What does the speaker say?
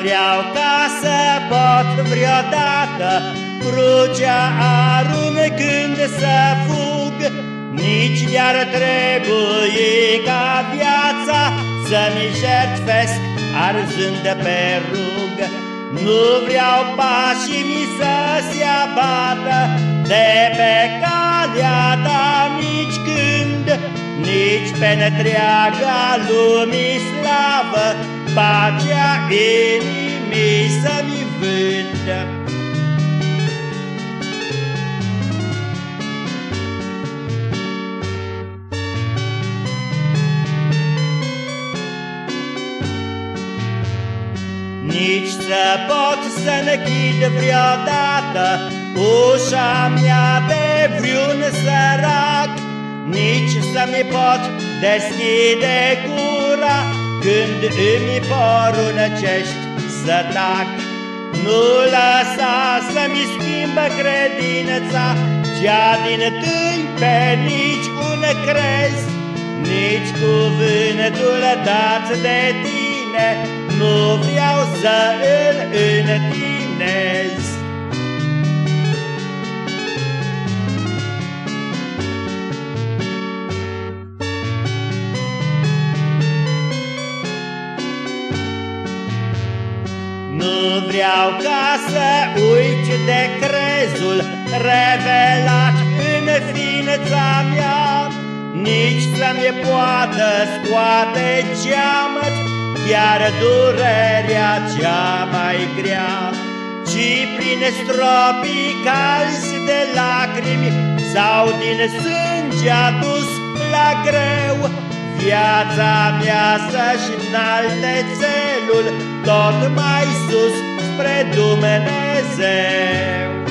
vreau ca să pot vreodată Crucea aruncând să fug. Nici de-ar trebui ca viața Să-mi jertfesc arzând pe rug. Nu vreau pașii mi să se abată De pe calea ta nici când Nici pe întreaga lumii slavă. Pacea inimii să-mi vândă. Nici să pot să închid vreodată Ușa mea de vreun sărac Nici să-mi pot deschide gura Când îmi poruncești să tac Nu lăsa să-mi schimbă credința Cea din tâi pe nici un crez Nici cuvântul dat de tine nu vreau să îl întinez. Nu vreau ca să uiți de crezul revelat în ființa mea, Nici să-mi poată scoate geamăt chiar durerea cea mai grea, Ci prin stropii calzi de lacrimi Sau din sânge adus la greu, Viața mea să-și înalte țelul Tot mai sus spre Dumnezeu.